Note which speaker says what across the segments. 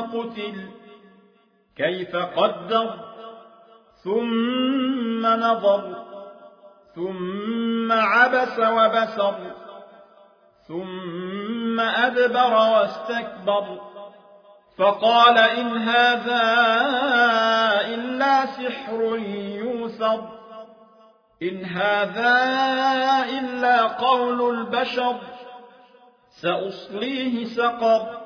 Speaker 1: قتل كيف قدر؟ ثم نظر. ثم عبس وبسر. ثم أدبر واستكبر. فقال إن هذا إلا سحر يوسر إن هذا إلا قول البشر. سأصليه سقر.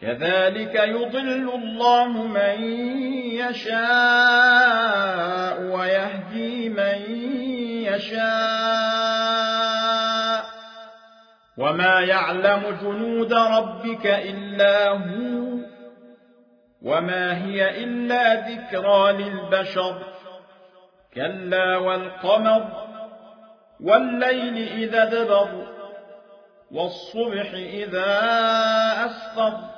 Speaker 1: كذلك يضل الله من يشاء ويهدي من يشاء. وما يعلم جنود ربك إلا هو وما هي إلا ذكرى للبشر. كلا والقمر والليل إذا دبر والصبح إذا أسفر.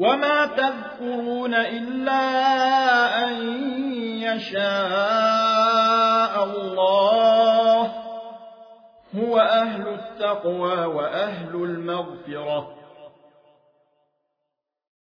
Speaker 1: وما تذكرون إلا أن يشاء الله هو أهل التقوى وأهل المغفرة.